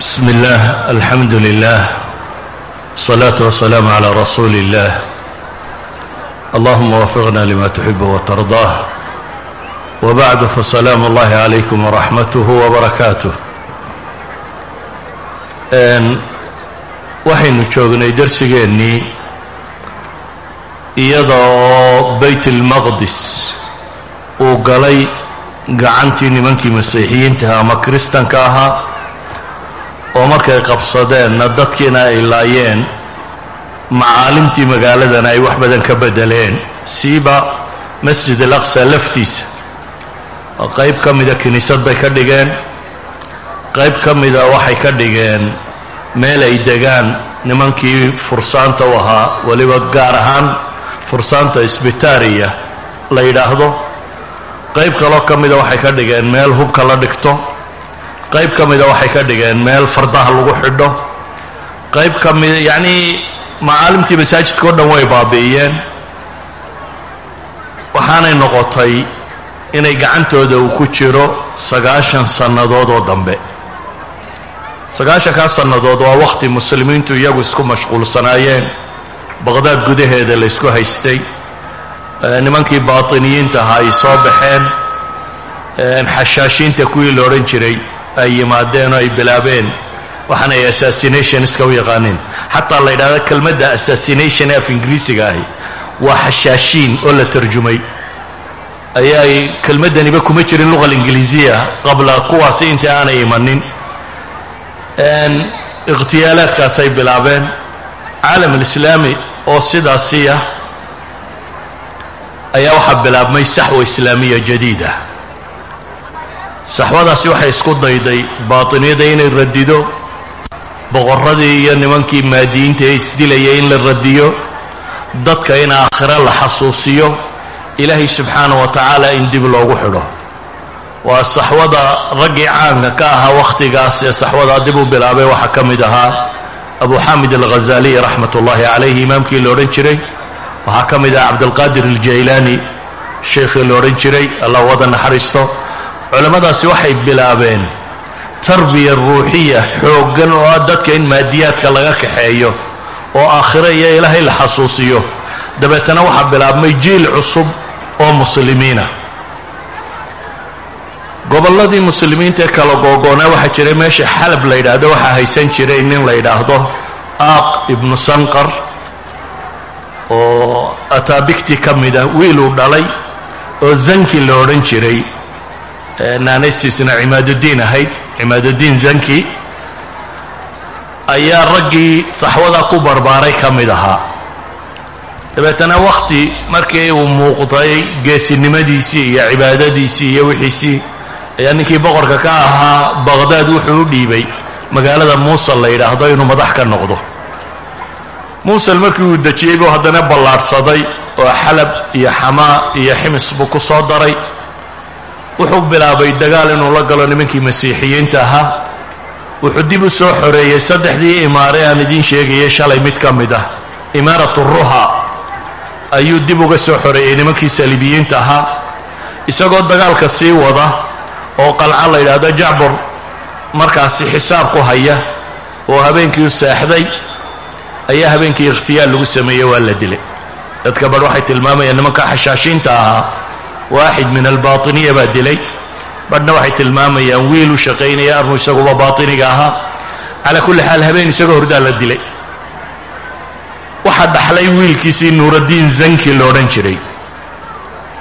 بسم الله الحمد لله الصلاة والسلام على رسول الله اللهم وفقنا لما تحب وترضاه وبعد فسلام الله عليكم ورحمته وبركاته waxaynu joognay darsigeennii iyada oo bayt اlmaqdis uu galay gacantii nimankii masiixiyiintaha ama kiristanka ahaa oo markay qabsadeenna dadkiina ay laayeen macaalimtii magaaladana ay wax badan ka bedeleen. Siiba masjid alaqsa laftiisa. Oo qayb ka mida kiniisad bay ka dhigeen. Qayb ka mida waxay ka dhigeen meel ay degaan nimankii fursaanta u ahaa weliba gaar ahaan fursaanta sbitariya la yidhaahdo. Qayb kaloo ka mida waxay ka dhigeen meel hubka la dhigto qayb ka mida waxay ka dhigeen meel fardaha lagu xidho. Qayb ka mida yacnii macaalimtii masaajidka o dhan way baabi'iyeen. Waxaanay noqotay inay gacantooda uu ku jiro sagaashan sannadood oo dambe. Sagaashankaa sannadood waa wakhti muslimiintu iyagu isku mashquulsanaayeen. Baqhdaad gudaheeda la ysku haystay. Nimankii baatiniyiinta ahaa ay soo baxeen. Xashaashiinta kuwii la odhan jiray ay yimaadeen oo ay bilaabeen waxaana ay assassinationska u yaqaaneen xataa la yidhahda kelmadda assassination ee af ingiriisiga ahi waa xashaashiin oo la tarjumay. Ayaay kelmaddaniba kuma jirin luqa alingiliisiya qabla kuwaasi intii aanay imanin. Ikhtiyaalaadkaasay bilaabeen. Caalam alislaami oo sidaasiya ayaa waxaa bilaabmay saxwa islaamiya jadiida saxwadaasi waxay isku dayday baatiniyada inay radido boqorradii iyo nimankii maadiyiinta ee isdilayay in la radiyo dadka in aakhiro la xasuusiyo ilaahay subxaana wa tacaala in dib loogu xidho. Waa saxwada raggii caanka ka ahaa wakhtigaas ee saxwadaa dib u bilaabay waxaa ka mid ahaa abu xamid alghazaliy raxmat ullaahi calayhi imaamkii la odhan jiray. Waxaa ka mid aha cabdilqaadir aljaylaani sheikhii la odhan jiray allah wada naxariisto culammadaasi waxay bilaabeen tarbiya ruuxiya xooggan oo ah dadka in maadiyaadka laga kaxeeyo oo aakhiro iyo ilaahay la xasuusiyo. Dabeetana waxaa bilaabmay jiil cusub oo muslimiina. Gobolladii muslimiinta ee kala googoonaa waxaa jiray meesha xalab la yidhaahdo waxaa haysan jiray nin la yidhaahdo aaq ibnu sanqar oo ataabigti ka mida wiiluu dhalay oo zanki la odhan jiray naanaystiisuna cimaaduddiin ahayd cimaaduddiin zanki ayaa raggii saxwada ku barbaaray ka mid ahaa. Dabeetana wakhti markii uu muuqday geesinimadiisii iyo cibaadadiisii iyo wixiisii ayaa ninkii boqorka ka ahaa baqhdaad wuxuu u dhiibay. Magaalada muusal la yidhaahdo inuu madax ka noqdo. Muusal markii uu dejiyey buu haddana ballaadhsaday oo xalab iyo xamaa iyo ximis buu ku soo daray wuxuu bilaabay dagaal inuu la galo nimankii masiixiyiinta ahaa. Wuxuu dib u soo xoreeyey saddexdii imaare aan idiin sheegayay shalay mid ka mid ah. Imaaratu ruha ayuu dib uga soo xoreeyey nimankii saliibiyiinta ahaa. Isagoo dagaalka sii wada oo qalca la yidhaahdo jacbur markaasi xisaab ku haya oo habeenkii u seexday ayaa habeenkii ikhtiyaal lagu sameeyey waa la dilay. Dadka badh waxay tilmaamayaan nimanka xashaashiinta ahaa waaxid min albaatiniya baa dilay badhna waxay tilmaamayaan wiil u shaqaynaya armu isaguba baatiniga ahaa calaa kulli xaal habeen isagoo hordaa la dilay waxaa dhaxlay wiilkiisii nuuraddiin zanki la odhan jiray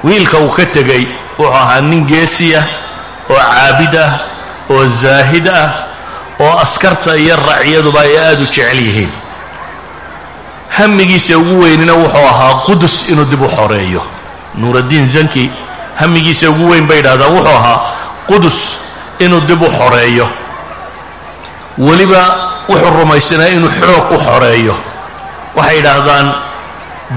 wiilka uu ka tegey wuxuu ahaa nin geesiya oo caabid ah oo zaahid ah oo askarta iyo racyaduba ay aada u jecel yihiin hamigiisa ugu weynina wuxuu ahaa qudus inuu dib u xoreeyo nuuraddiin zanki hamigiisa ugu weyn bay yidhahdaan wuxuu ahaa qudus inuu dib u xoreeyo. Weliba wuxuu rumaysanaa inuu xoog u xoreeyo. Waxay yidhaahdaan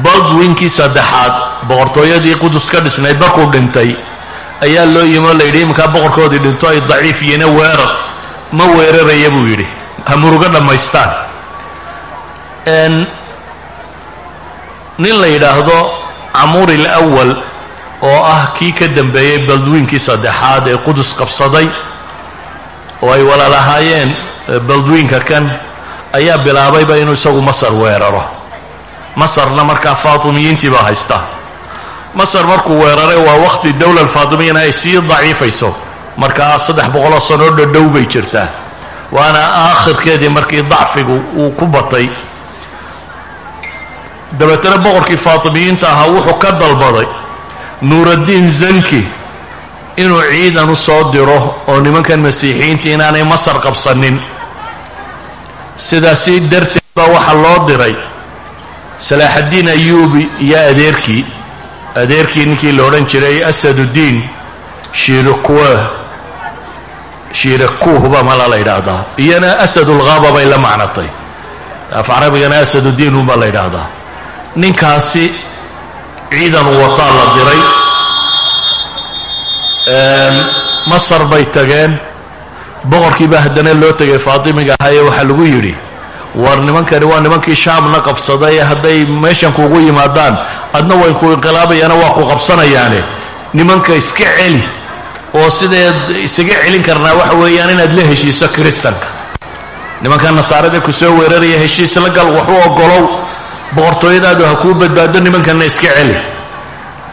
baldwinkii saddexaad boqortooyadii qudus ka dhisnayd markuu dhintay. Ayaa loo yimi oo layidhi iminkaa boqorkoodii dhinto ay daciif yihiine weerar ma weeraraya buu yidhi. Ha murugo dhammaystaan. Nin la yidhaahdo camuuri alawal oo ah kii ka dambeeyey baldwiinkii saddexaad ee qudus qabsaday oo ay walaalahaayeen baldwiinka kan ayaa bilaabayba inuu isagu masar weeraro. Masarna markaa faatimiyiintii baa haysta. Masar markuu weeraray waa waqti dowla alfaatimiyana ay sii daciifayso. Markaa saddex boqoloo sanoo dhadhow bay jirtaa. Waana aakhirkeedii markii dacfigu uu ku batay dabeetana boqorkii faatimiyiinta ahaa wuxuu ka dalbaday nuuraddiin zanki inuu ciidan u soo diro oo nimankan masiixiyiinta inaanay masar qabsanin. Sidaasi darteed baa waxaa loo diray salaaxaddiin ayuubi iyo adeerkii adeerkii ninkii la odhan jiray asaduddiin shiirikuwe shiirakuuhba mala la yidhaahdaa iyana asadulghaaba bay la macnatay. Af carabigana asaduddiin unbaa la yidhaahdaa ninkaasi ciidan wataa la diray. Masar bay tageen. Boqorkii baa haddana loo tegay faatimiga ahaa ee waxaa lagu yidhi war nimankani waa nimankii shaamna qabsaday hadday meeshan kuugu yimaadaan adna way ku inqilaabayaana waa ku qabsanayaane. Nimanka iska celi oo sideed isaga celin karnaa waxa weeyaan inaad la heshiiso kiristanka. Nimanka nasaarada ku soo weeraraya heshiis la gal waxu ogolow boqortooyadaadu ha kuu badbaado nimankanna iska celi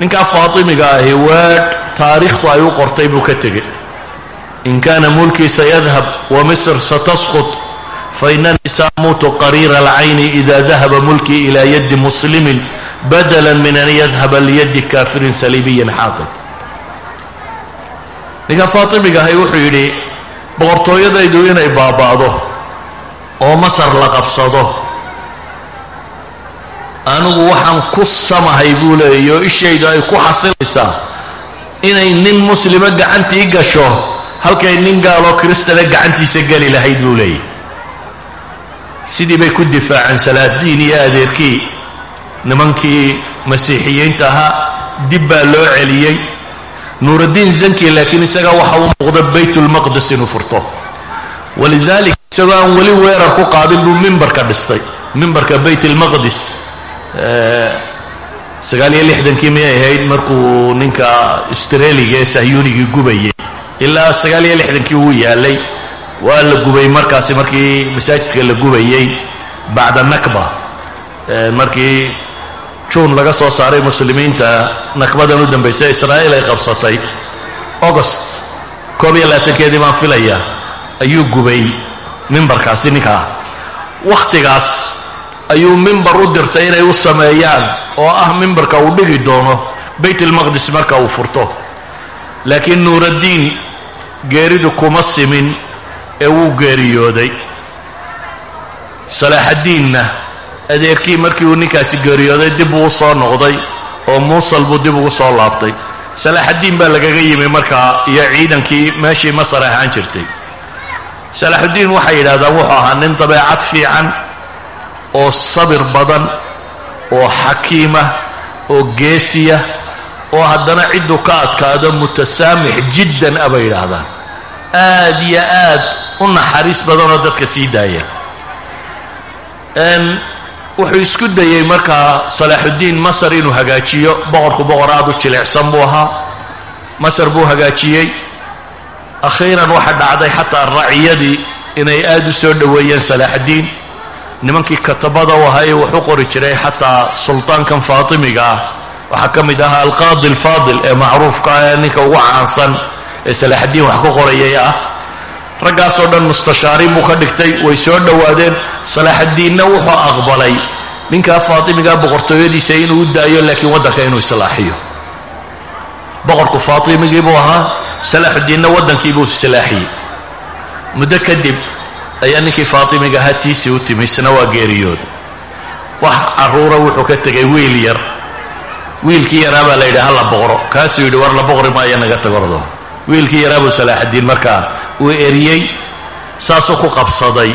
ninkaa faatimiga ahi waadh taariikhtu ay u qortay buu ka tegey. In kaana mulkii sayadhab wa misr satasqut fainanii saamuutu qariira alcayni ida dahaba mulkii ilaa yadi muslimin badala min an yadhaba liyadi kaafirin saliibiyin xaaqid ninkaa faatimiga ahi wuxuu yidhi boqortooyadaydu inay baaba'do oo masar la qabsado anigu waxaan ku samahay buu leeyay oo ishaydu ay ku xasilaysaa inay nin muslima gacantii gasho halkay nin gaaloo kristana gacantiisa geli lahayd buu leeyahy sidii bay ku difaaceen salaadiin iyo adeerkii nimankii masiixiyiinta ahaa dib baa loo celiyey. Nuuraddiin zanki laakiin isaga waxa uu muuqda baytulmaqdis inuu furto. Walidalik isagoo aan weli weerar ku qaadin buu mimbarka dhistay mimbarka bayt almaqdis sagaal iyo lixdankii miyay ahayd markuu ninka australiga ee sahyuunigii gubayay. Ilaa sagaal iyo lixdankii wuu yaalay. Waa la gubay markaasi markii masaajidka la gubayey bacda nakba. Markii juun laga soo saaray muslimiinta nakbadan u dambaysa israa'iil ay qabsatay. August koob iyo labaatankeedii baan filaya ayuu gubay mimbarkaasi ninkaa wakhtigaas ayuu mimbar u dirtay inay u sameeyaan oo ah mimbarka uu dhigi doono bayt almaqdis marka uu furto. Laakiin nuuraddiin geeridu kuma simin ee wuu geeriyooday. Salaaxaddiinna adeerkii markii uu ninkaasi geeriyooday dib uu u soo noqday oo muusal buu dib ugu soo laabtay. Salaaxaddiin baa lagaga yimi markaa iyo ciidankii meeshii masar ahaan jirtay. Salaaxuddiin waxay yidhahdaan wuxuu ahaa nin dabeecad fiican oo sabir badan oo xakiimah oo geesiya oo haddana cidduu ka adkaado mutasaamix jiddan a bay yidhaahdaan. Aad iyo aad u naxariis badanoo dadka sii daaya. Wuxuu isku dayey markaa salaaxuddiin masar inuu hagaajiyo boqorku boqor aad u jilicsan buu ahaa. Masar buu hagaajiyey. Akhiiran waxaa dhacday xataa raciyadii inay aad u soo dhoweeyeen salaaxaddiin nimankii katabada u ahaa ee wax u qori jiray xataa sultaankan faatimiga ah. Waxaa ka mid ahaa alqaadi alfaadil ee macruufka ah ee ninka ugu caansan ee salaaxaddiin wax ku qorayay ah. Raggaasoo dhan mustashaariin buu ka dhigtay way soo dhowaadeen. Salaaxaddiinna wuxuu aqbalay. Ninkaa faatimigaa boqortooyadiisa inuu u daayo laakiin waddanka inuu islaaxiyo. Boqorku faatimigii buu ahaa salaaxuddiinna waddankiibuu islaaxiyey. Muddo kadib ayaa ninkii faatimiga ahaa u timi isna waa geeriyooda. Wax carruura wuxuu ka tegay wiil yar. Wiilkii yaraa baa la yidhi ha boqro kaasuu yidhi war la boqri maayo naga tagordo wiilkii yaraa buu salaaxaddiin markaa uu eriyey saasuu ku qabsaday.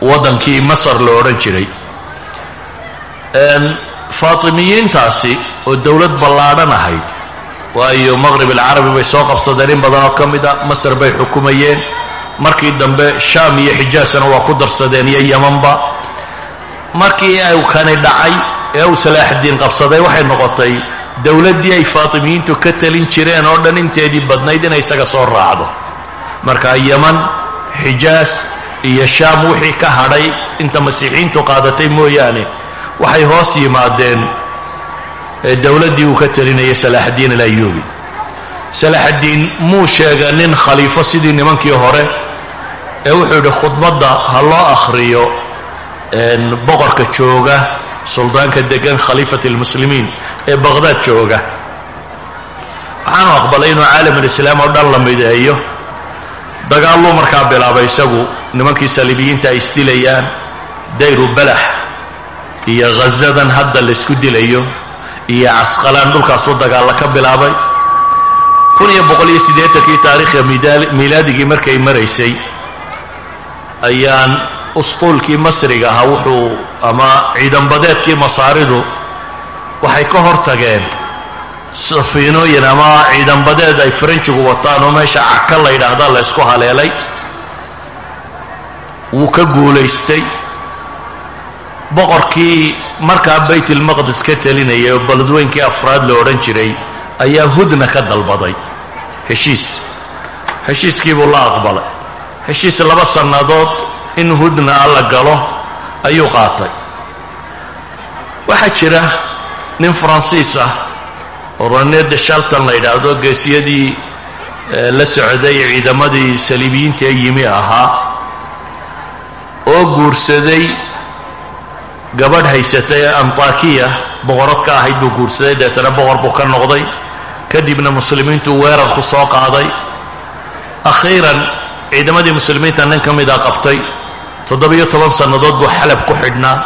Waddankii masar lo odhan jiray. Faatimiyiintaasi oo dowlad ballaadhan ahayd waayo maqrib alcarabi bay soo qabsadeen in badan oo ka mid a masar bay xukumayeen markii dambe shaam iyo xijaasna waa ku darsadeen iyo yamanba. Markii uu kani dhacay ee uu salaaxaddiin qabsaday waxay noqotay dowladdii ay faatimiyiintu ka talin jireen oo dhan inteedii badnayd inay isaga soo raacdo. Marka yaman xijaas iyo shaam wixii ka hadhay inta masiixiyiintu qaadatay mooyaane waxay hoos yimaadeen dowladdii uu ka talinayay salaaxaddiin alayuubi salaaxaddiin muu sheega nin khaliifo sidii nimankii hore ee wuxuu yidhi khudbadda ha loo akhriyo boqorka jooga suldaanka degan khaliifat almuslimiin ee baqhdaad jooga. Waxaanu aqbalay inuu caalamulislaam oo dhan la mideeyo. Dagaalluu markaa bilaabay isagu nimankii saliibiyiinta ay isdilayaan dayru balax iyo ghazadan hadda la isku dilayo iyo casqalaan dhulkaasuu dagaalla ka bilaabay. Kun iyo boqol iyo siddeetankii taariikhda miilaadigii markay maraysay ayaan usquulkii masriga ahaa wuxuu ama ciidanbadeedkii masaaridu waxay ka hor tageen safiinooyin ama ciidanbadeed ay faranjigu wataan oo meesha caka la yidhaahda la ysku haleelay. Wuu ka guulaystay. Boqorkii markaa baytilmaqdis ka telinayay oo baladweynkii afraad la odhan jiray ayaa hudna ka dalbaday. Heshiis. Heshiiskiibuu la aqbalay heshiis laba sannadood in hudna alla galo ayuu qaatay. Waxaa jira nin faransiis ah oo de shalton la yidhaahdo geesiyadii la socday ciidamadii saliibiyiinta ee yimi ahaa oo guursaday gabadh haysatay ee antakiya boqorad ka ahayd buu guursaday deetana boqor buu ka noqday. Kadibna muslimiintu weerar ku soo qaaday. Akhiiran ciidamadii muslimiinta nin ka mida qabtay toddobiyo toban sannadood buu xalab ku xidhnaa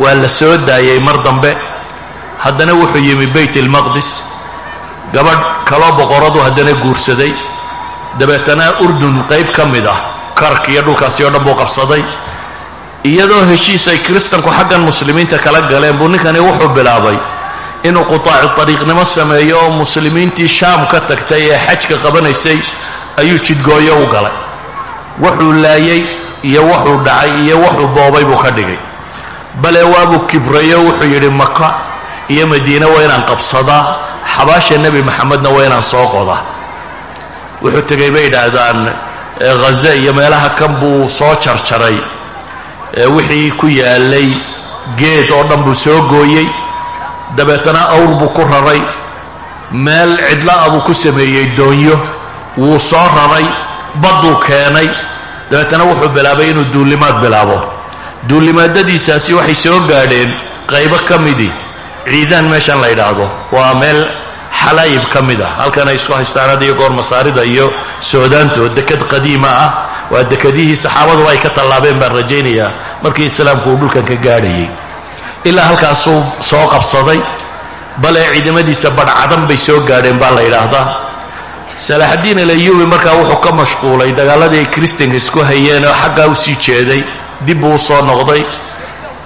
waa la soo daayay mar dambe. Haddana wuxuu yimi bayt ilmaqdis gabadh kaloo boqoradu haddana guursaday. Dabeetana urdun qayb ka mid ah kark iyo dhulkaasi oo dhan buu qabsaday. Iyadoo heshiis ay kiristanku xaggan muslimiinta kala galeen buu ninkani wuxuu bilaabay inuu qutaacu ariiqnimo sameeyo oo muslimiintii shaam ka tagtay ee xajka qabanaysay ayuu jidgooyo u galay wuxuu laayay iyo wuxuu dhacay iyo wuxuu boobay buu ka dhigay. Bale waabuu kibrayo wuxuu yidhi maka iyo madiine waa inaan qabsadaa xabaasha nebi maxamedna waa inaan soo qodaa wuxuu tegay bay yidhaahdaan ghaze iyo meelaha kan buu soo jarjaray wixii ku yaalay geed oo dhan buu soo gooyey. Dabeetana awr buu ku raray. Meel cidla'a buu ku sameeyey doonyo. Wuu soo raray badduu keenay dabeetana wuxuu bilaabay inuu duullimaad bilaabo. Duullimaadadiisaasi waxay soo gaadheen qaybo ka midii ciidaan meeshan la yidhaahdo. Waa meel xalaayib ka mid ah. Halkan ay isku haystaan had iyo goor masaarida iyo soodaanto deked qadiima ah. Waa dekadihii saxaabadu ay ka tallaabeen baan rajaynayaa markii islaamku uu dhulkan ka gaadhayay. Ilaa halkaasuu soo qabsaday. Bale ciidamadiisa badhcadan bay soo gaadheen baa la yidhaahdaa salaaxaddiin alayubi markaa wuxuu ka mashquulay dagaaladii ay kristanka isku hayeen oo xaggaa u sii jeeday dib buu u soo noqday.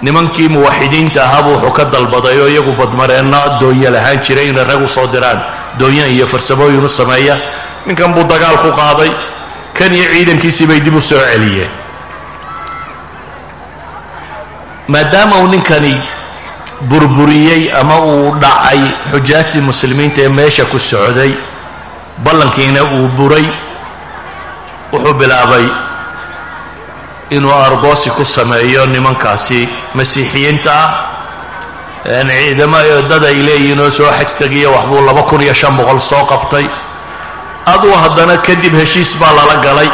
Nimankii muwaxidiinta ahaabuu wuxuu ka dalbaday oo iyagu badmareenna doonya lahaan jiray inay rag u soo diraan doonya iyo farsamooyin u sameeya. Ninkan buu dagaal ku qaaday kan iyo ciidankiisii bay dib u soo celiyeen. Maadaama uu ninkani burburiyey ama uu dhacay xujaajtii muslimiinta ee meesha ku socday ballankiina uu buray wuxuu bilaabay inuu argoosi ku sameeyo nimankaasi masiixiyiinta ah. Ciidamo dad ay leeyihiin oo soo xaj tegiyo waxbuu laba kun iyo shan boqol soo qabtay. Aduu haddana kadib heshiis baa lala galay.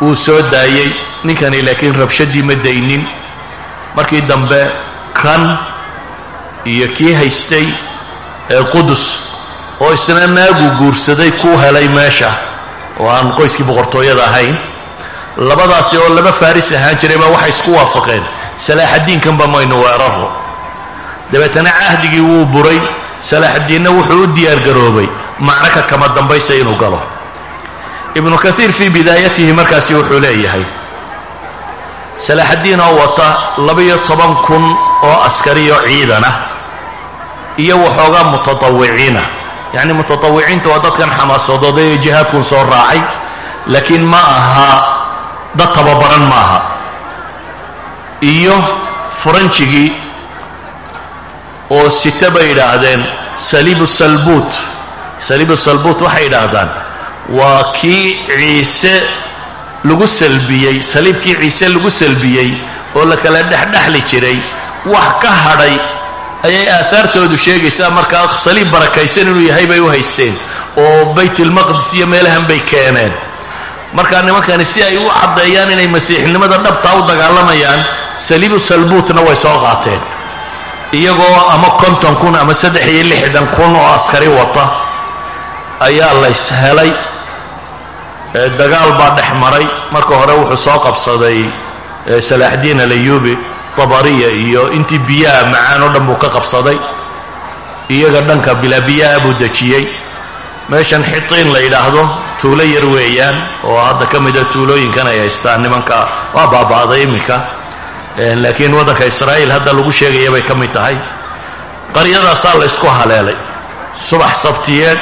Wuu soo daayey ninkani laakiin rabshadii ma daynin. Markii dambe kan iyo kii haystay ee qudus oo isna naagu guursaday kuu helay meesha. Oo aan qoyskii boqortooyada ahayn. Labadaasi oo laba faris ahaan jiray baa waxay isku waafaqeen. Salaaxaddiinkanba maynu weeraro dabeetana cahdigii wuu buray. Salaaxaddiinna wuxuu u diyaargaroobay macraka kama dambaysa inuu galo. Ibnu kaiir fii bidaayatihi markaasi wuxuu leeyahay salaaxaddiin oo wata laba-iyo toban kun oo askariyo ciidan ah iyo waxoogaa mutatawiciina yacni mutatawiciinta waa dadkan xamaasadooday ee jihaadkun soo raacay. Laakiin ma aha dad tababaran maaha iyo faranjigii oo sita bay yidhaahdeen saliibu salbuut saliibu salbuut waxay yidhaahdaan waa kii ciise lagu salbiyey saliibkii ciise lagu salbiyey oo la kala dhexdhexli jiray wax ka hadhay ayay aahaartoodu sheegaysaa markaa saliib barakaysan inuu yahay bay u haysteen oo baytulmaqdis iyo meelahan bay keeneen. Markaa nimankani si ay u caddeeyaan inay masiixnimada dhabtaa u dagaalamayaan saliibu salbuutna way soo qaateen. Iyagoo ama konton kun ama saddex iyo lixdan kun oo askari wata ayaa lays helay dagaal baa dhex maray. Marka hore wuxuu soo qabsaday salaaxdiin alayubi tabariya iyo intii biyaha macaan oo dhan buu ka qabsaday iyaga dhanka bilaa biyaha buu dejiyey. Meeshan xitiin la yidhaahdo tuulo yar weeyaan oo hadda ka mida tuulooyinkan ay haystaan nimanka waa baaba'day iminka. Laakiin waddanka israa'iil hadda lagu sheegaya bay ka mid tahay. Qaryadaasaa la ysku haleelay. Subax sabtiyeed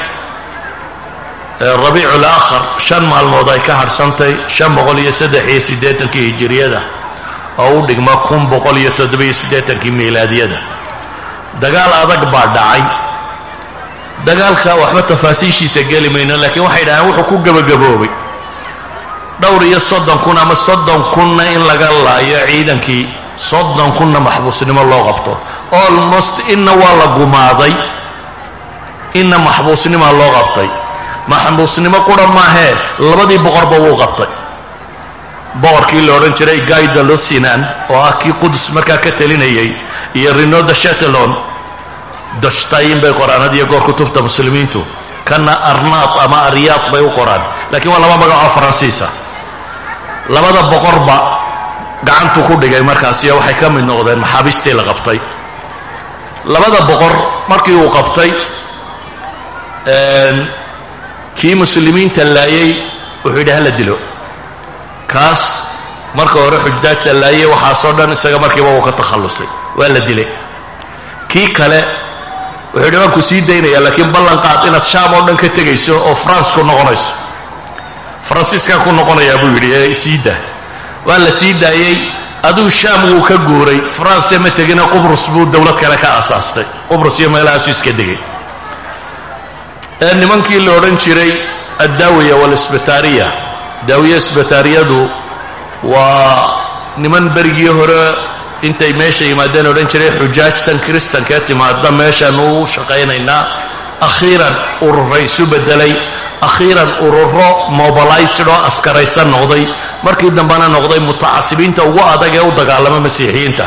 rabiicu laakhar shan maalmood ay ka hadhsantay shan boqol iyo saddex iyo siddeetankii hijiriyada oo u dhigma kun boqol iyo toddobiyo siddeetankii miilaadiyada. Dagaal adag baa dhacay. Dagaalka waxba tafaasiishiisa geli mayno laakiin waxay dhahaan wuxuu ku gebagaboobay. Dhowr iyo soddon kun ama soddon kunna in laga laayo ciidankii soddon kunna maxbuusnimo loo qabto. Almost inna waa la gumaaday. Inna maxbuusnimaa loo qabtay. Maxbuusnimo qura maahee labadii boqorba wuu qabtay boqorkii la odhan jiray gaida losinan oo ah kii qudus markaa ka telinayay iyo rinoda shetelon dashtayin bay qoraan had iyo goor kutubta muslimiintu. Kana arnaad ama aryaad bay u qoraan. Laakiin waa laba magacoo faransiisa. Labada boqorba gacantuu ku dhigay markaasiyo waxay ka mid noqdeen maxaabiistii la qabtay. Labada boqor markii uu qabtay kii muslimiinta laayey wuxuu yidhi hala dilo kaas marka hore xujaajta laayey waxaasoo dhan isaga markiiba uu ka takhallusay. Waa la dilay. Kii kale wuxuu yidhi waan ku sii daynaya laakiin ballan qaad inaad shaam oo dhan ka tegayso oo france ku noqonayso. Faransiiskan ku noqonayaa buu yidhi ee isiida waa la sii daayey aduu shaam wuu ka guuray. France ma tegina qubrus buu dowlad kale ka aasaastay qubrus iyo meelahaasuu iska degay. Ee nimankii la odhan jiray addaawiya walisbitaariya daawiya isbitaariyadu waa niman berigii hore intay meesha yimaadeen odhan jiray xujaajtan kristankaee timaada meeshaan u shaqaynaynaa. Akhiiran urura isu bedelay akhiiran ururo mobilaysed oo askaraysan noqday. Markii dambena noqday mutacasibiinta ugu adag ee u dagaalama masiixiyiinta.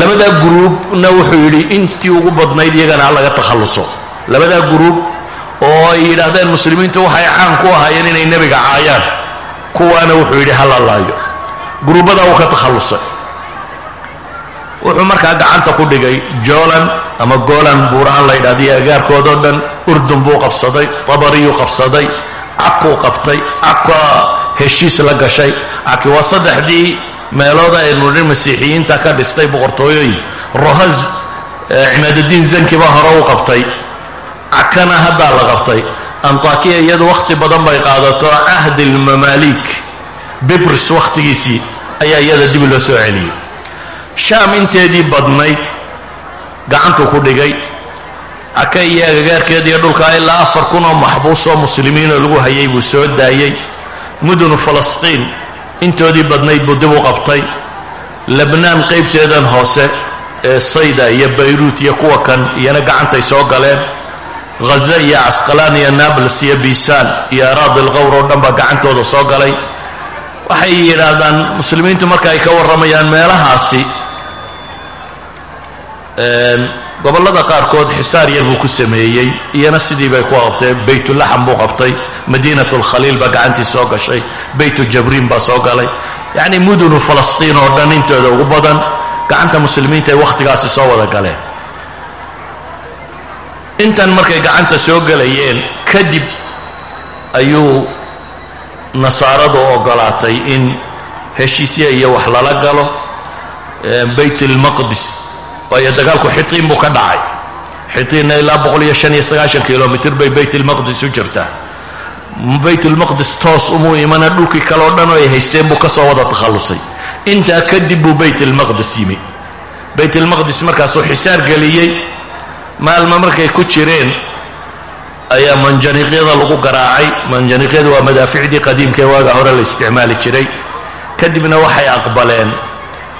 Labadaa guruubna wuxuu yidhi intii ugu badnayd iyagana ha laga takhalluso. Labadaa guruub oo ay yidhaahdeen muslimiintu waxay caan ku ahaayeen inay nebiga caayaan kuwaana wuxuu yidhi ha la laayo guruubadaa uu ka takhallusay. Wuxuu markaa gacanta ku dhigay jolan ama golan buurahan la yidhahdiyo agaarkoodao dhan urdun buu qabsaday tabariyuu qabsaday cakuu qabtay caka heshiis la gashay. Caki waa saddexdii meelooda aynu nidhi masiixiyiinta ka dhistay boqortooyooyin. Rohaz cimaaduddiin zanki baa hore u qabtay. Cakana haddaa la qabtay antakiya iyadu wakhti badan bay qaadato cahdi lmamaalik bibris wakhtigiisii ayaa iyada dib loo soo celiyey. Shaam inteedii badnayd gacantuu ku dhigay caka iyo agagaarkeediiyo dhulkaa ilaa afar kun oo maxbuus oo muslimiinoo lagu hayay buu soo daayey. Mudunu falastiin intoodii badnayd buu dib u qabtay. Lebnaan qaybteedan hoose ee sayda iyo bayruut iyo kuwa kan iyana gacantay soo galeen ghaza iyo casqalaan iyo nables iyo biisaan iyo araadi lqowr oo dhan baa gacantooda soo galay. Waxay yidhaahdaan muslimiintu marka ay ka warramayaan meelahaasi gobollada qaarkood xisaar yar buu ku sameeyey iyana sidii bay ku qabteen baytulaxam buu qabtay madiinat lkhaliil baa gacantii soo gashay baytu jabriin baa soo galay. Yacni mudunu falastiin oo dhan intooda ugu badan gacanta muslimiinta ay wakhtigaasi soo wada galeen intan markay gacanta soo gelayeen kadib ayuu nasaaradu ogolaatay in heshiisya iyo wax lala galo bayt lmaqdis waayo dagaalku xitiin buu ka dhacay. Xitiinna ilaa kilomitr bay bayt lmaqdis u jirtaa. Bayt lmaqdis toos umuu imana dhulkii kale o dhan oo ay haysteen buu ka soo wada takhallusay. Intaa kadib buu bayt lmaqdis yimi. Bayt lmaqdis markaasuu xisaar geliyey maalma markay ku jireen ayaa manjaniiqyada lagu garaacay. Manjaniiqyada waa madaaficdii qadiimka ee waaga hore la isticmaali jiray. Kadibna waxay aqbaleen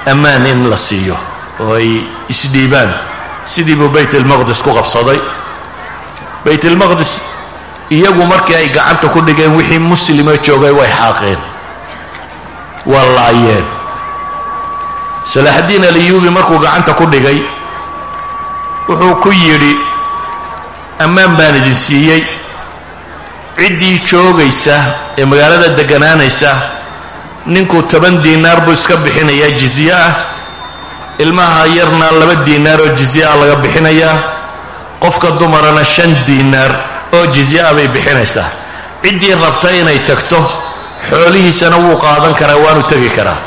ammaan in la siiyo oo ay isdhiibaan sidii buu bayt almaqdis ku qabsaday. Bayt almaqdis iyagu markii ay gacanta ku dhigeen wixii muslima joogay way xaaqeen. Waa laayeen. Salaaxaddiin alayuubi markuu gacanta ku dhigay wuxuu ku yidhi ammaan baan idin siiyey. Ciddii joogaysa ee magaalada degganaanaysa ninkuu toban diinaar buu iska bixinayaa jizye ah. Ilmaha yarna laba diinaar oo jizye ah laga bixinayaa qofka dumarana shan diinaar oo jizye ah bay bixinaysaa. Ciddii rabta inay tagto xoolihiisana wuu qaadan karaa waanu tegi karaa.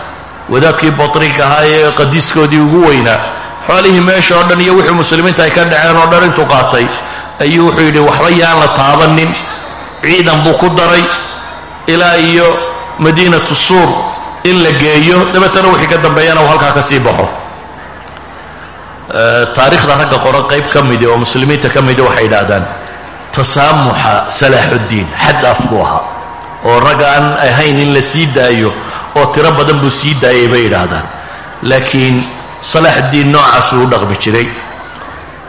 Wadaadkii botriik ahaa ee qadiiskoodii ugu weynaa xoolihii meesha oo dhan iyo wixii muslimiinta ay ka dhaceen oo dhan intuu qaatay ayuu wuxuu yidhi waxba yaan la taabanin ciidan buu ku daray ilaa iyo madiinatu suur in la geeyo. Dabeetana wixii ka dambeeyana uu halkaa ka sii baxo. Taariikhda ragga qoran qayb ka midi oo muslimiinta ka midi waxay yidhaahdaan tasaamuxa salaaxuddiin xad af buu ahaa oo ragga aan ahayn in la sii daayo oo tiro badan buu sii daayay bay yidhaahdaan. Laakiin salaaxuddiin noocaasuu u dhaqmi jiray.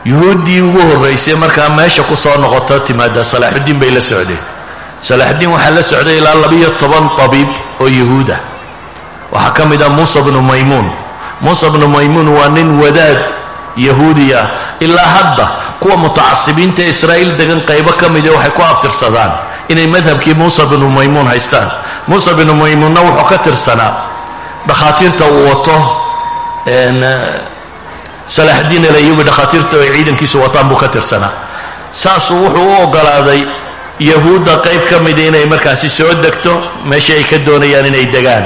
Yuhuuddii ugu horraysay markaa meesha ku soo noqoto timaada salaaxuddiin bay la socdeen salaaxuddiin waxaa la socday ilaa labiyo toban tabiib oo yuhuudah waxaa ka mid ah muusa bnu maymuun. Muusa bnu maymuun waa nin wadaad yahuudi ah ilaa hadda kuwa mutacasibiinta ee israa'iil degan qaybo ka midi waxay ku abtirsadaan inay madhabkii muusa bnu maymuun haystaan. Muusa bnu maymuunna wuxuu ka tirsanaa dhakhaatiirta uu wato salaaxdiin alayubi dhakhaatiirta ay ciidankiisu wataan buu ka tirsanaa saasuu wuxuu u ogolaaday yahuudda qayb ka mida inay markaasi soo degto meeshii ay ka doonayaan inay degaan.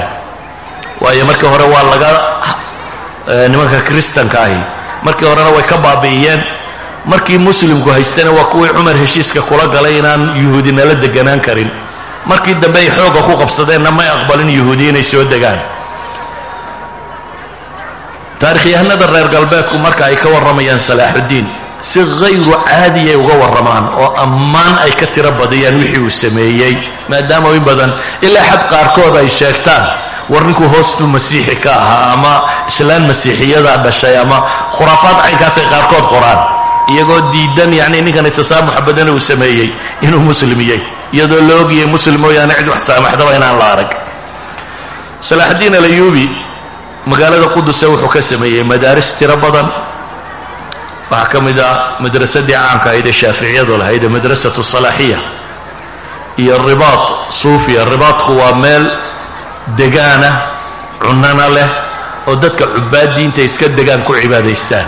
Waayo markii hore waa laga nimanka kristanka ahi. Markii horena way ka baabi'iyeen. Markii muslimku haystana waa kuwii cumar heshiiska kula galay inaan yuhuudi nala deganaan karin. Markii dambe ay xoogga ku qabsadeenna may aqbalin yuhuudi inay soo degaan taarikhyahanada reer galbeedku marka ay ka warramayaan salaaxuddiin si hayru caadiyay uga warramaan oo ammaan ay ka tiro badiyaan wixii uu sameeyey. Maadaama in badan ilaa xad qaarkood ay sheegtaan war ninkuu hoostuu masiixi ka ahaa ama islaan masiixiyadaa dhashay ama khuraafaad caynkaasay qaarkood qoraan. Iyagoo diidan yacni ninkani tasaamuxa badana uu sameeyey inuu muslimiyey iyadoo la ogiyay muslim mooyaane cid wax saamaxdaba inaan la arag. Salaaxaddiin alayuubi magaalada quduse wuxuu ka sameeyey madaaris tiro badan. Waxaa ka mid ah madrasadii caanka ahayd ee shaaficiyadu lahayd ee madrasatu salaaxiya iyo ribaad suufiya. Ribaadku waa meel degaana cunana leh oo dadka cubbaadii intay iska degaan ku cibaadaystaan.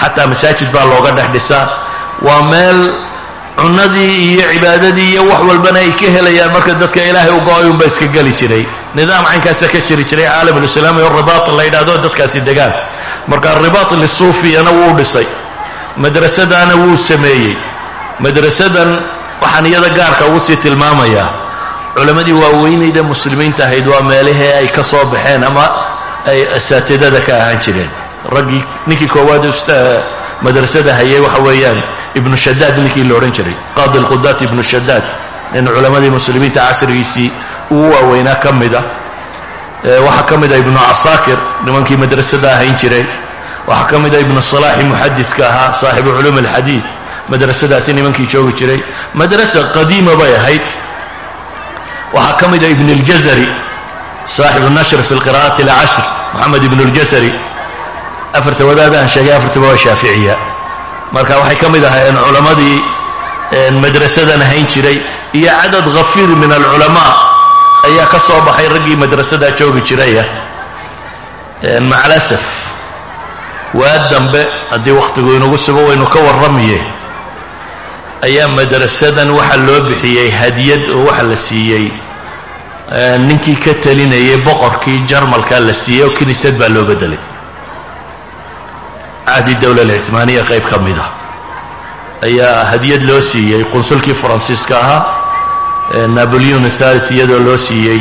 Xataa masaajid baa looga dhex dhisaa. Waa meel cunadii iyo cibaadadii iyo wax walbana ay ka helayaan marka dadka ilaahay u go'ay unba iska geli jiray. Nidaam caynkaasa ka jiri jiray caalamulislaami oo ribaat la yidhahdo dadkaasi degaan. Marka ribaat lisuufiyana wuu dhisay. Madrasadana wuu sameeyey. Madrasadan waxaan iyada gaarka ugu sii tilmaamayaa. Culammadii waaweynayda muslimiinta ahayd waa meelahee ay ka soo baxeen ama ay asaatidada ka ahaan jireen. Raggii ninkii koowaad madrasada hayay waxa weeyaan ibnu shadaad ninkii la odhan jiray. Qaadi lqudaat ibnu shadaad nin culammadii muslimiinta casrigiisii ugu waaweynaa ka mida waxaa ka mid ah ibnu casaakir nimankii madrasada ahayn jireen waxaa ka mid ah ibnu salaaxi muxadidka ahaa saaxibu culuum alxadiid madrasadaasi nimankii joogi jiray. Madrasa qadiima bay ahayd. Waxaa ka mid ah ibn اljazari saaxibu nashr fi lqira'ati alcashr moxamed ibn اljazari afarta wadaada aan sheegay afartaba waa shaaficiya marka waxay ka mid ahaayeen culammadii madrasadan ahayn jiray iyo cadad hafiir min alculamaa ayaa ka soo baxay raggii madrasadaa joogi jiraya macalasaf waa dambe haddii wakhtigu inagu sugo waynu ka warramiye ayaa madrasadan waxaa loo bixiyey hadiyad oo waxa la siiyey. Ninkii ka talinayay boqorkii jarmalka la siiyey oo kiniisad baa loo bedelay cahdi dowla alcismaaniya qayb ka mid ah. Ayaa hadiyad loo siiyey qunsulkii faransiiska ahaa naboleon athalith iyadoo loo siiyey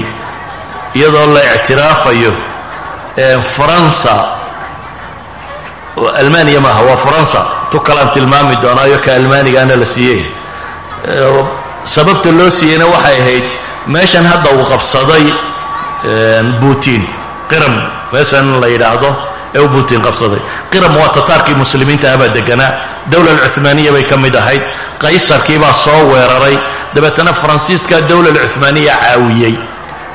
iyadoo la ictiraafayo faransa. Almaniya maaha waa faransa. Tu kalaan tilmaami doonaayo ka almaanigaana la siiyey. Sababta loo siiyeyna waxay ahayd meeshan hadda uu qabsaday butin qiram meeshan la yidhaahdo ee uu butin qabsaday. Qiram waa tataarkii muslimiinta abaa deganaa dowla alcuhmaaniya bay ka mid ahayd. Qaysarkii baa soo weeraray. Dabeetana faransiiska dowla alcuhmaaniya caawiyey.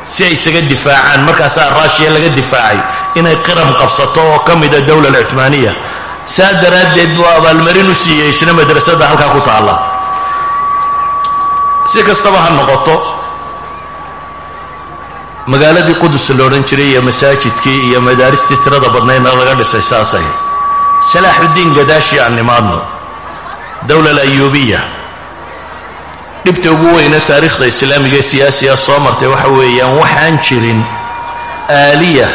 Si ay isaga difaacaan markaasaa raashiya laga difaacay inay qiram qabsato oo ka mida dowla alcuhmaaniya saa daraaddeed buu abaalmarin u siiyey isna madrasada halkaa ku taalla. Si kastaba ha noqoto magaaladii qudus la odhan jiray iyo masaajidkii iyo madaaristii tirada badnaydna laga dhisay saasay. Salaaxuddiin gadaashi aan nimaadno dowla alayuubiya dhibta ugu weyne taariikhda islaamiga ee siyaasiga soo martay waxa weeyaan waxaan jirin aaliya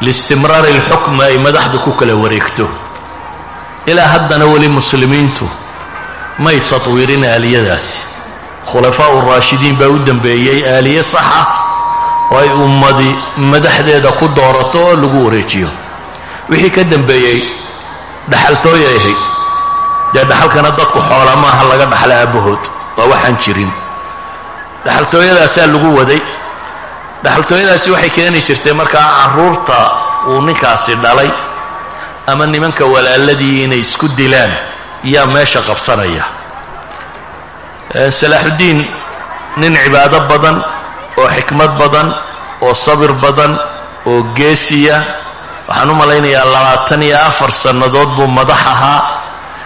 liistimraari alxukmi ay madaxdu ku kala wareegto. Ilaa haddana weli muslimiintu may tatwiirin aaliyadaasi. Khulafaau raashidiin baa u dembeeyey aaliye saxa oo ay ummadi madaxdeeda ku doorato oo lagu wareejiyo. Wixii ka dembeeyey dhaxaltooyay ahayd. Dee dhaxalkana dadku xoola maaha laga dhaxla aabbahood waa waxaan jirin. Dhaxaltooyadaasaa lagu waday. Dhaxaltooyadaasi waxay keeni jirtay markaa carruurta uu ninkaasi dhalay ama nimanka walaaladii inay isku dilaan yaa meesha qabsanaya. Salaaxuddiin nin cibaado badan oo xikmad badan oo sabir badan oo geesiya. Waxaan u malaynayaa labaatan iyo afar sannadood buu madax ahaa.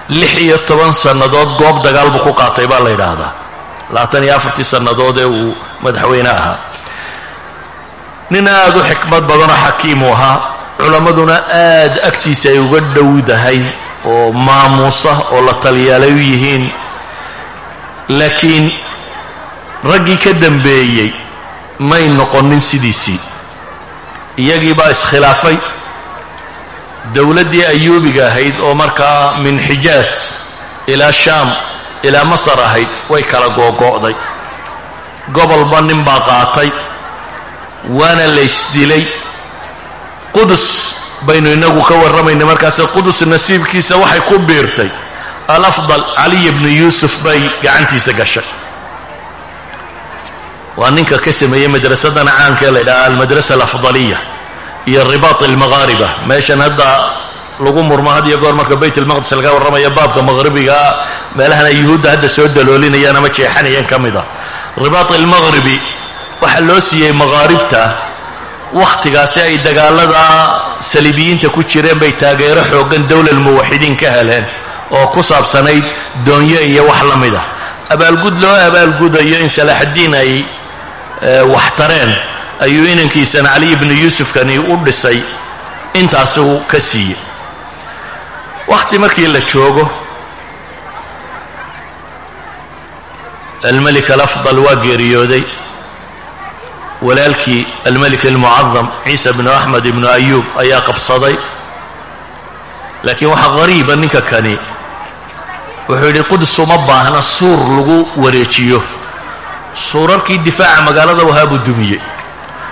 Lix iyo toban sannadood goob dagaal buu ku qaatay baa la yidhaahdaa. Labaatan iyo afartii sannadood ee uu madaxweyne ahaa. Nin aada u xikmad badanoo xakiimu ahaa culammaduna aad agtiisa ay uga dhowdahay oo maamuusa oo la taliyaalay u yihiin. Laakiin raggii ka dambeeyey may noqonin sidiisii iyagii baa iskhilaafay. Dowladdii ayuubiga ahayd oo markaa min xijaas ilaa shaam ilaa masar ahayd way kala googo'day gobolba nin baa qaatay waana laysdilay qudus baynu inagu ka warramayna markaase qudus nasiibkiisa waxay ku biirtay. Alafdal caliy bnu yuusuf bay gacantiisa gashay waa ninka ka sameeyey madrasadana caankaee la ydhaha almadrasa alafdaliya iyo ribaat almaqaariba meeshan hadda lagu murmo had iyo goor marka bayt almaqdis laga warramayo baabka maqhribigaa meelahan ay yuhuudda hadda soo daloolinayaan ama jeexanayaan ka mid a ribaat almaqhribi waxaa loo siiyey maqaaribta wakhtigaasi ay dagaalada saliibiyiinta ku jireen bay taageero xooggan dowla almuwaxidiin ka heleen oo ku saabsanayd doonyo iyo wax la mid a abaalgud loo abaalgudayo in salaaxaddiin ay waxtareen ayuu inankiisana caliy bnu yuusufkani u dhisay intaasi uu ka siiyey. Wakhti markii la joogo almelik alafdal waa geeriyooday. Walaalkii almelik almucadam ciisa bnu axmed ibnu ayuub ayaa qabsaday. Laakiin waxaa qariiba ninka kani wuxuu yidhi qudus uma baahna suur lagu wareejiyo suurarkii difaaca magaalada wahaabuu dumiyey.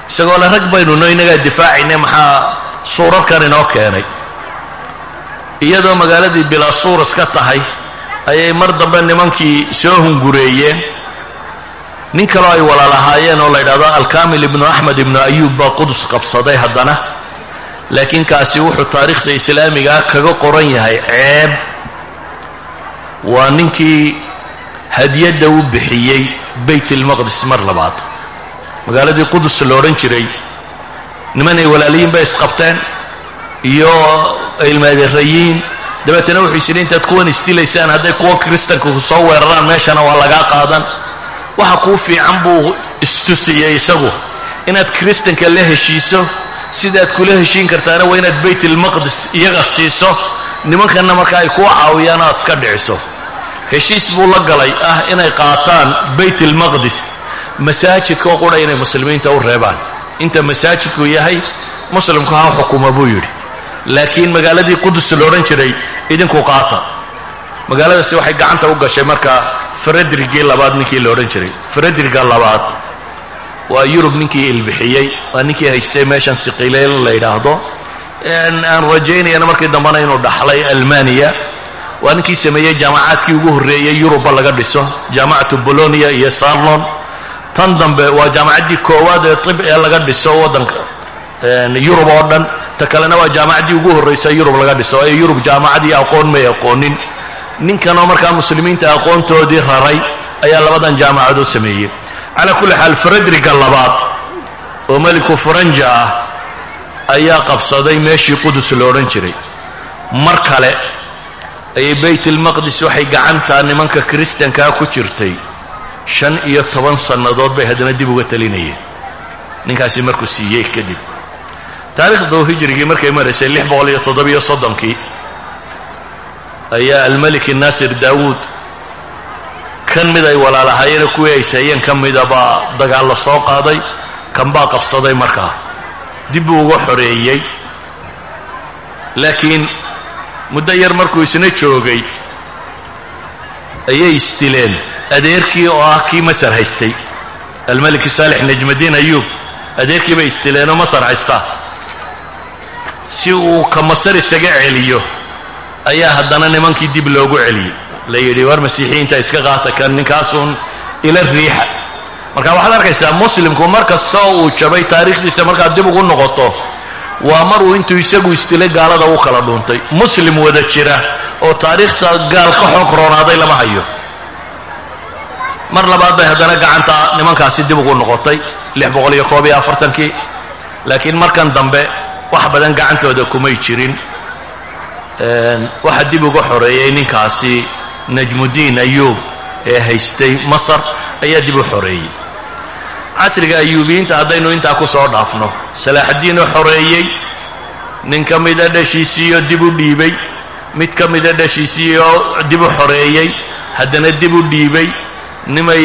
Isagoo le rag baynuna inagaa difaacayna maxaa suurarkan inoo keenay? Iyadoo magaaladii bilaa suuras ka tahay ayay mar dambe nimankii soo hungureeyeen. Nin kaloo ay walaalahaayeen oo la ydhahdo alkamil ibnu axmed ibnu ayuub baa qudus qabsaday haddana. Laakiin kaasi wuxuu taariikhda islaamigaa kaga qoran yahay ceeb. Waa ninkii hadiyadda u bixiyey bayt almaqdis mar labaad. Magaaladii qudus la odhan jiray nimanay walaaliyiin bay isqabteen iyo ilmaadeerayiin dabeetana wuxuu is intaad kuwan isdilaysaan hadday kuwa kristanka ku soo weeraraan meeshana waa lagaa qaadan. Waxa kuu fiican buu istusiyey isagu. Inaad kristanka la heshiiso sidaad kula heshiin kartaana waa inaad bayt almaqdis iyaga siiso. Nimankanna marka ay kuu caawiyaan aad iska dhiciso heshiis buu la galay ah inay qaataan bayt almaqdis masaajidkoo qudha inay muslimiinta u reebaan. Inta masaajidku yahay muslimku ha xukuma buu yidhi. Laakiin magaaladii qudus la odhan jiray idinku qaata. Magaaladaasi waxay gacanta u gashay marka fredrigii labaad ninkii la odhan jiray. Fredriga labaad waa yurub ninkii ilbixiyey waa ninkii haystay meeshan siqileel la yidhaahdo. Aan rajaynayana markii dambena inuu dhaxlay almaniya waa ninkii sameeyey jaamacaadkii ugu horreeyey yuruba laga dhiso jaamacatu bolonia iyo sarlon tan dambe waa jaamacaddii koowaad ee tib ee laga dhiso waddanka yurub oo dhan. Ta kalena waa jaamacaddii ugu horraysa yurub laga dhiso ee yurub jaamacadii aqoon may aqoonin. Ninkanoo markaa muslimiinta aqoontoodii raray ayaa labadan jaamacadoo sameeyey. Calaa kulli xaal frederiga labaad oo meliku faranja ah ayaa qabsaday meeshii qudus lo odhan jiray. Mar kale ayay baytalmaqdis waxay gacantaa nimanka kiristankaa ku jirtay. Shan iyo toban sannadood bay haddana dib uga talinayeen. Ninkaasi markuu siiyey kadib. Taariikhda hijrigii markay maraysay lix boqol iyo toddobiyo soddonkii ayaa almeliki naasir daawuud kan mid ay walaalahaayeen kuwii ay saayeen ka mida baa dagaal la soo qaaday kan baa qabsaday markaa. Dib buu uga xoreeyey. Laakiin muddo yar markuu isna joogay ayay isdileen adeerkii oo ah kii masar haystay. Almeliki saalix najmadiin ayuub adeerkii bay isdileenoo masar haystaa si uu ka masar isaga celiyo ayaa haddana nimankii dib loogu celiyey la yidhi war masiixiyiinta iska qaata kan ninkaasuun ila riixa. Marka waxaad arkaysaa muslimku mar kasta oo uu jabay taariikhdiisa markaad dib ugu noqoto waa mar uu intuu isagu isdilay gaalada u kala dhuuntay muslim wada jira oo taariikhta gaal ka xoog roonaaday lama hayo. Mar labaad bay haddana gacanta nimankaasi dib ugu noqotay afartankii. Laakiin markan dambe wax badan gacantooda kumay jirin. Waxaa dib uga xoreeyey ninkaasi najmudiin ayuub ee haystay masar ayaa dib u xoreeyey casriga ayuubiyiinta haddaynu intaa ku soo dhaafno. Salaaxaddiin oo xoreeyey nin ka mida dhashiisiiyo dib u dhiibay mid ka mida dhashiisiiyo dib u xoreeyey haddana dib u dhiibay nimay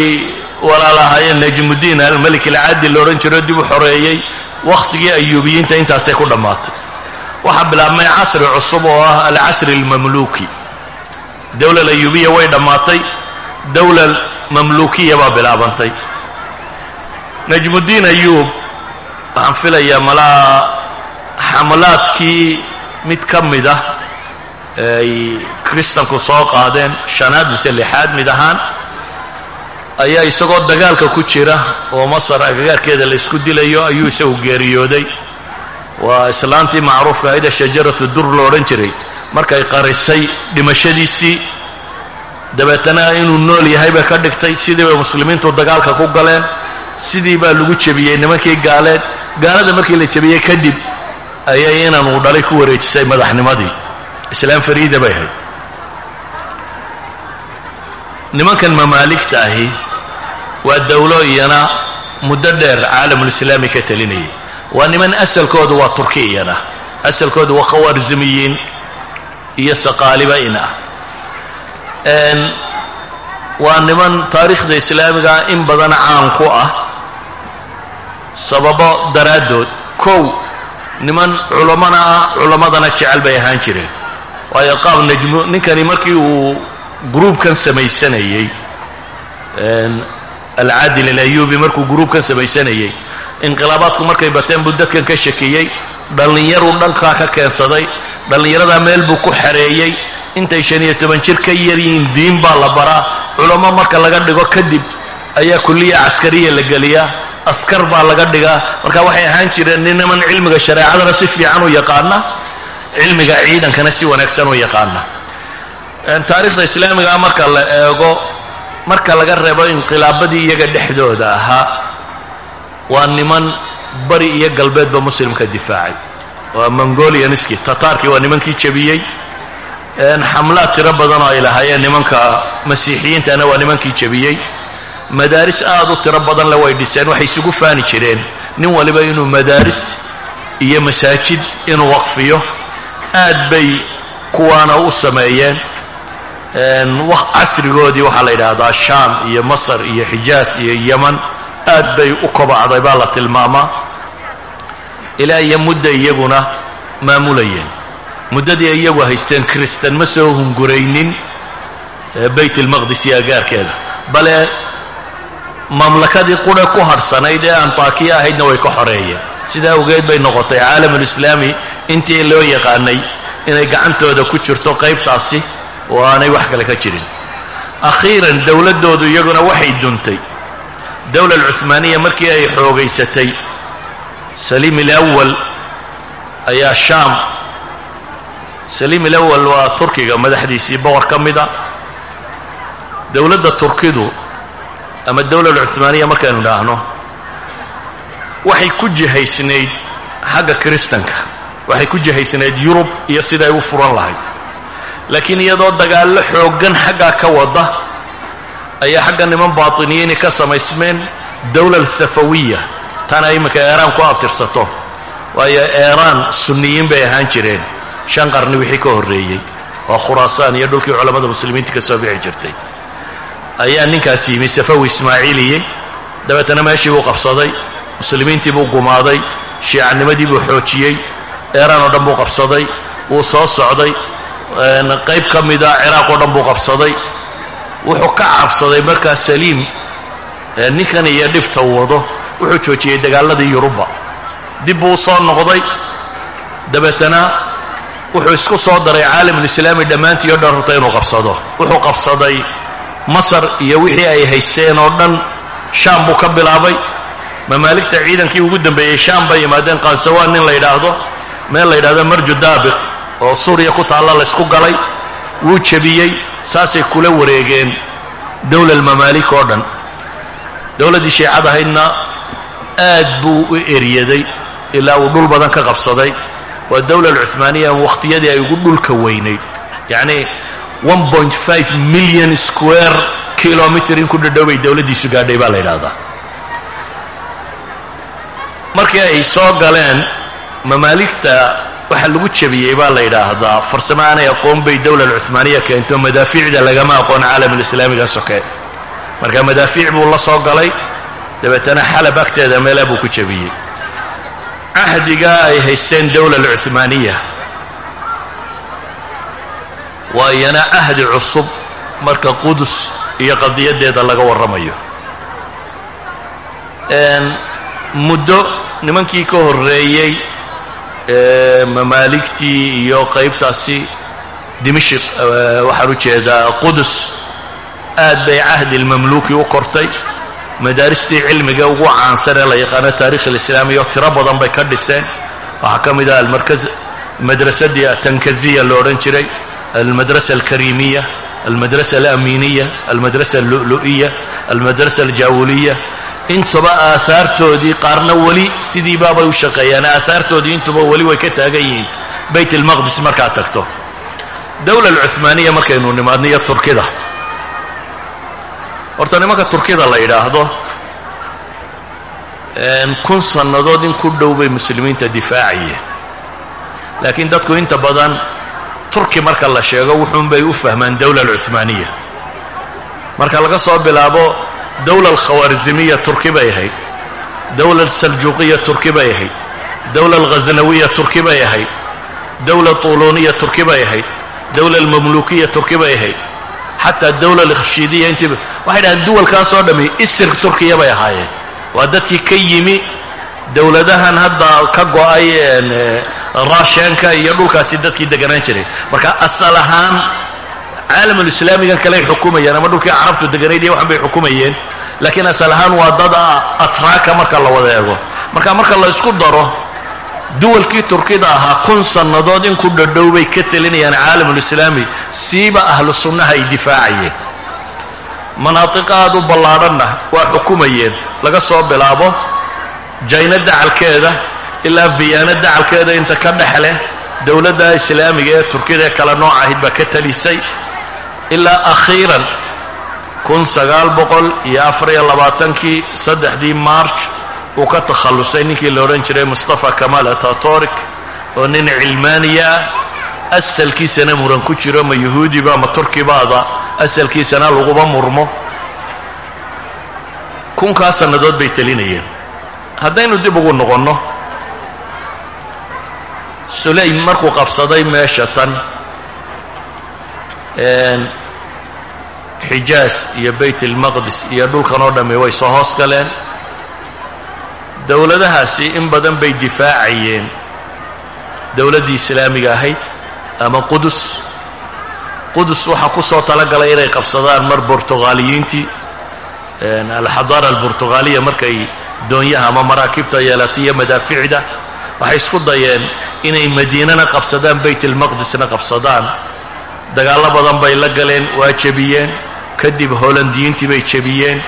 walaalahaayeen najmudiin almelik alcaadi la odhan jiro dib u xoreeyey wakhtigii ayuubiyiinta intaasay ku dhammaatay. Waxaa bilaabmay casri cusub oo ah alcasri almamluuki. Dowla ayuubiya way dhammaatay dowla mamluukiya baa bilaabantay najmudiin ayuub waxaan filayaa malaha xamalaadkii mid ka mid ah ay kristanku soo qaadeen shanaad mise lixaad mid ahaan ayaa isagoo dagaalka ku jira oo masar agagaarkeeda la isku dilayo ayuu isagu geeriyooday. Waa islaantii macruufka ahayd shajaratu dur lo odhan jiray. Markay qarisay dhimashadiisii dabeetana inuu nool yahay bay ka dhigtay sidii bay muslimiintu dagaalka ku galeen sidii baa lagu jebiyey nimankii gaaleed. Gaalada markii la jebiyey kadib ayay inan uu dhalay ku wareejisay madaxnimadii. Islaam fariida bay ahayd. Nimankan mamaaligta ahi waa dowlo iyana muddo dheer caalamulislaami ka talinayay waa niman asalkoodu waa turki iyana. Asalkoodu waa khawaarzimiyiin iyo saqaalibain ah. Waa niman taariikhda islaamiga in badan caan ku ah sababo daraaddood. Kow niman culammana ah culammadana jecel bay ahaan jireen. Waayo qaab najmu ninkani markii uu gruubkan samaysanayey alcaadil alayubi markuu gruubkan samaysanayey inqilaabaadku markay bateen buu dadkan ka shakiyey dhallinyaruu dhankaa ka keensaday dhallinyaradaa meel buu ku xareeyey intay shan iyo toban jir ka yaryihiin diin baa la baraa culamo marka laga dhigo kadib ayaa kulliya caskariya la geliyaa askar baa laga dhigaa. Marka waxay ahaan jireen nin niman cilmiga shareecadana si fiican u yaqaana cilmiga ciidankana si wanaagsan u yaqaana taariikhda islaamigaa marka la eego marka laga reebo inqilaabadii iyaga dhexdooda ahaa waa niman bari iyo galbeedba muslimka difaacay. Waa mongolianiski tataarkii waa nimankii jebiyey. Xamlaad tiro badan oo ay lahaayeen nimanka masiixiyiintana waa nimankii jebiyey madaaris aad u tiro badan le way dhiseen waxay isugu faani jireen. Nin waliba inuu madaaris iyo masaajid inuu waqfiyo aad bay kuwaana u sameeyeen. Casrigoodii waxaa la yidhaahdaa shaam iyo masar iyo xijaas iyo yeman aad bay u kobacday baa la tilmaamaa. Ilaa iyo mudda iyaguna maamulayeen. Muddadii iyagu haysteen kristan ma soo hunguraynin bayt almaqdis iyo agaarkeeda bale mamlakadii qura ku hadhsanayd ee antakiya ahaydna way ka xoreeyeen sidaa awgeed bay noqotay caalamulislaami intii loo yaqaanay inay gacantooda ku jirto qaybtaasi oo aanay wax kale ka jirin. Akhiiran dowladdoodu iyaguna waxay duntay dowla alcuhmaaniya markii ay xoogaysatay saliim alawal ayaa shaam. Saliim alawal waa turkiga madaxdiisii boqor ka mida dowladda turkidu ama dowla alcuhmaaniya markaynu idhaahno waxay ku jihaysnayd xagga kiristanka. Waxay ku jihaysnayd yurub iyo siday u furan lahayd. Laakiin iyadoo dagaallo xooggan xaggaa ka wada ayaa xagga niman baatiniyiini ka samaysmeen dowlal safawiya. Tana iminka eeraan ku abtirsato waayo eeraan sunniyiin bay ahaan jireen. Shan qarni wixii ka horreeyey oo khuraasaan iyo dhulkii culammada muslimiinta ka soo bixi jirtay ayaa ninkaas yimi safawi ismaaciiliyey dabeetana meeshii buu qabsaday muslimiintii buu gumaaday shiicanimadii buu xoojiyey eeraan oo dhan buu qabsaday wuu soo socday qayb ka mida ciraaq oo dhan buu qabsaday. Wuxuu ka cabsaday markaa saliim ninkan iyo dhibta wado wuxuu joojiyey dagaaladii yurubba. Dib buu soo noqday. Dabeetana wuxuu isku soo daray caalamulislaami dhammaantii o dhan horta inuu qabsado. Wuxuu qabsaday masar iyo wixii ay haysteen oo dhan shaam buu ka bilaabay. Mamaaligta ciidankii ugu dambeeyey shaam bay yimaadeen qansawaan nin la yidhaahdo meel la yidhahdo marju daabiq oo suuriya ku taalla laysku galay. Wuu jebiyey saasay kula wareegeen dowla almamaalik oo dhan. Dowladdii shiicad ahaydna aad buu u eryaday ilaa uu dhul badan ka qabsaday. Waa dowla alcuhmaaniya wakhtiyadii ay ugu dhulka weynayd yacni milyan square kilomitr in ku dhadhowbay dowladdiisu gaadhay baa la yidhaahdaa. Markii ay soo galeen mamaaligta waxa lagu jebiyey baa la yidhaahdaa farsamo aanay aqoon bay dowla alcuhmaaniya keento madaafiicda lagama aqoon caalamulislaamiga soke marka madaafiic buu la soo galay dabeetana xalab agteeda meelaa buu ku jebiyey. Cahdigaa ay haysteen dowla alcuhmaaniya waa iyana ahdi cusub marka qudus iyo qadiyadeeda laga warramayo. Muddo nimankii ka horreeyey mamaaligtii iyo qaybtaasi dimashik waxaan u jeedaa qudus aad bay cahdi lmamluuki u kortay. Madaaristii cilmiga ugu caansan ee la yaqaano taarikh alislaamiya oo tiro badan bay ka dhiseen. Waxaa ka mid ah almarkaz madrasadii atankaziya lo odhan jiray almadrasa alkarimiya almadrasa alaminiya almadrasa allu'lu'iya almadrasa aljaawuliya intuba aahaartoodii qaarna weli sidii baabay u shaqeeyaan aahaartoodii intuba weli way ka taagan yihiin bayt almaqdis markaad tagto dowla alcuhmaaniya markaynu nimaadno iyo turkida horta nimanka turkida la yidhaahdo kun sannadood in ku dhow bay muslimiinta difaacayeen laakiin dadku inta badan turki marka la sheego wuxuunbay u fahmaan dowla alcuhmaaniya marka laga soo bilaabo dowla alkhawaarzimiya turki bay ahayd dowla alsaljuuqiya turki bay ahayd dowla alghasnawiya turki bay ahayd dowla tuuluniya turki bay ahayd dowla almamluukiya turki bay ahayd xataa dowla alkhshiidiya intii waxay dhahaan duwalkaasoo dhammi isir turkiya bay ahaayeen. Waa dadkii ka yimi dowladahan hadda ka go'ay raasheenka iyo dhulkaasi dadkii deganaan jiray. Marka asal ahaan caalamulislaamigan kaley xukumayeen ama dhulkii carabtu deganayd iyo waxan bay xukumayeen. Laakiin asal ahaan waa dad atraaka marka la wada eego. Marka marka la isku daro duwalkii turkida ahaa kun sannadood in ku dhadhow bay ka telinayaan caalamulislaami siiba ahlu sunnaha ay difaacayeen. Manaatiq aad u ballaadhanna waa xukumayeen. Laga soo bilaabo jayna dacalkeeda ilaa viyaana dacalkeeda inta ka dhex leh dowladda islaamiga ee turkida ee kala nooc ahayd baa ka talisay. Ilaa akhiiran kun sagaal boqol iyo afariyo labaatankii saddexdii march uu ka takhallusay ninkii la odhan jiray mustafa kamaal atatorik oo nin cilmaaniya asalkiisana muran ku jiro ma yahuudiba ma turkibaada asalkiisana laguba murmo. Kunkaa sannadood bay telinayeen. Haddaynu dib ugu noqonno sulaym markuu qabsaday meesha tan xijaas iyo bayt almaqdis iyo dhulkan oo dhammi way soo hoos galeen. Dowladahaasi in badan bay difaacayeen. Dowladdii islaamiga ahayd ama qudus. Qudus waxaa ku soo talagalay inay qabsadaan mar bortugaaliyiintii alxadaara alburtugaaliya markay doonyaha ama maraakiibta yeelatay iyo madaaficda waxay isku dayeen inay madiinana qabsadaan bayt almaqdisna qabsadaan. Dagaallo badan bay la galeen waa jebiyeen. Kadib holandiyiintii bay jebiyeen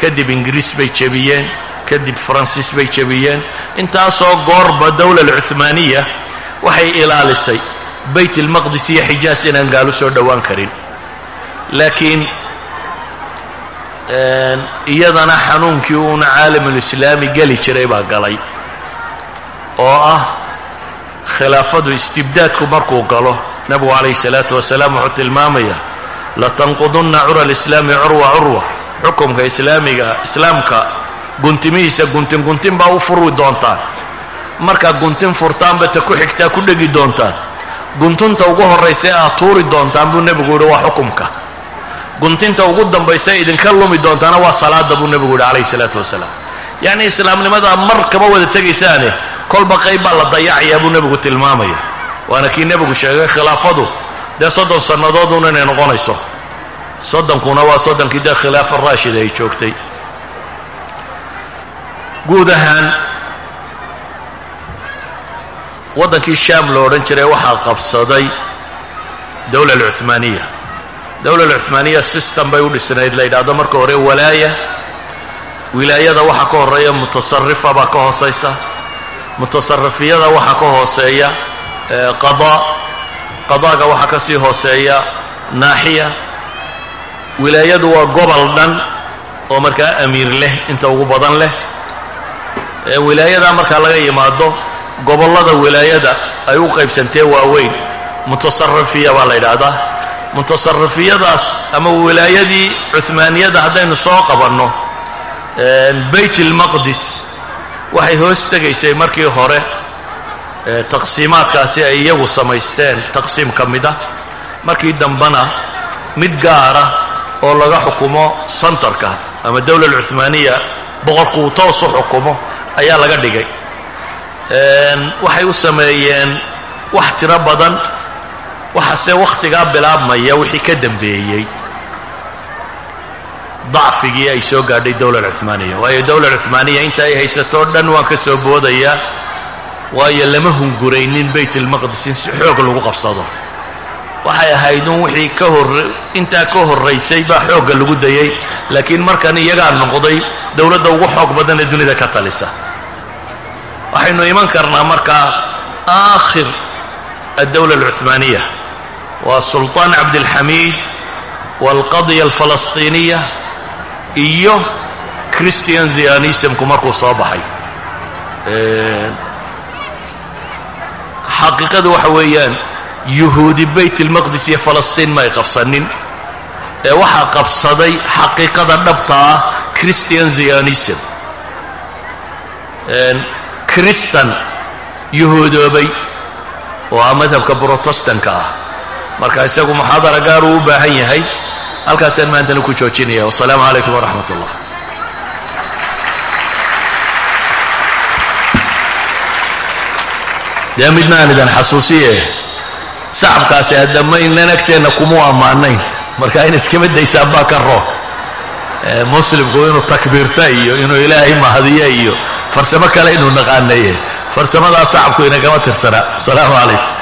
kadib ingiriis bay jebiyeen kadib faransiis bay jebiyeen. Intaasoo goorba dowla alcuhmaaniya waxay ilaalisay bayt almaqdis iyo xijaas inaan gaalu soo dhowaan karin. Laakiin iyadana xanuunkii uuna caalamulislaami geli jiray baa galay oo ah khilaafadu istibdaadku markuu galo nebigu calayhi salaatu wasalaam wuxuu tilmaamaya latanqudunna cura alislaami curwa curwa. Xukumka islaamiga islaamka guntimihiisa guntin guntin baa u furi doontaan. Markaa guntin furtaanba ta ku xigtaa ku dhegi doontaan. Guntunta ugu horraysa aad tuuri doontaan buu nebigu yidhi waa xukumka. Guntinta ugu dambaysa idinka lumi doontaana waa salaada buu nebigu yidhi calayhi salaatu wasalaam. Yacni islaamnimadaa mar kama wada tegaysaane kolba qayb baa la dayacayaa buu nebigu tilmaamaya. Waana kii nebigu sheegay khilaafadu. Dee soddon sannadoodun inay noqonayso. Soddonkuna waa soddonkii dee khilaafa raashida ay joogtay. Guud ahaan waddankii shaam lo odhan jiray waxaa qabsaday dowla alcuhmaaniya dowla alcuhmaaniya system bay u dhisnayd la yidhaahdo marka hore walaaya. Wilaayada waxaa ka horreeya mutasarifa baa ka hoosaysa mutasarifiyada waxaa ka hooseeya qadaa qadaaga waxaa ka sii hooseeya naaxiya. Wilaayadu waa gobol dhan oo markaa amiir leh inta ugu badan leh. Wilaayadaa markaa laga yimaado gobollada wilaayada ay u qaybsantee waaweyn mutasarifiya baa la yidhaahdaa. Mutasarifiyadaas ama wilaayadii cuhmaaniyada haddaynu soo qabanno bayt almaqdis waxay hoos tegaysay markii hore taqsiimaadkaasi ay iyagu samaysteen taqsiim ka mid ah markii dambena mid gaara oo laga xukumo santarka ama dowla alcuhmaaniya boqorku uu toos u xukumo ayaa laga dhigay. Waxay u sameeyeen wax tiro badan waxaase wakhtigaa bilaabmaya wixii ka dambeeyey dacfigii ay soo gaadhay dowla alcuhmaaniya waayo dowla alcuhmaaniya inta ay haysatoo dhan waan ka soo boodayaa waayo lama hunguraynin bayt almaqdis in si xoog lagu qabsado. Waxay ahayd un wixii ka horre intaa ka horraysay baa xoogga lagu dayey laakiin markan iyagaa noqday dowladda ugu xoog badan ee dunida ka talisa. Waxaynu iman karnaa markaa aakhir addowla alcuhmaaniya waa sulطaan cabdilxamiid waalqadya alfalastiiniya iyo christian zianismku markuu soo baxay. Xaqiiqadu waxa weeyaan yuhuudi bayt almaqdis iyo falastiin ma qabsanin. Ee waxaa qabsaday xaqiiqada dhabta ah christian zianism kristan yuhuudoobay oo ah madhabka brotestanka ah. Marka isagu muxaadara gaar uu u baahan yahay halkaasaan maantana ku joojinaya. Wasalaamu calaykum waraxmat ullah dee midnaan idan xasuusiye sacabkaasi haddama inan agteenna kumuu ammaanayn marka in iskama daysaan baa ka roo muslimku inuu takbiirta iyo inuu ilaahay mahadiyo iyo farsamo kale inuu naqaanaye. Farsamadaa sacabku inagama tirsana. Asalaamu calaykum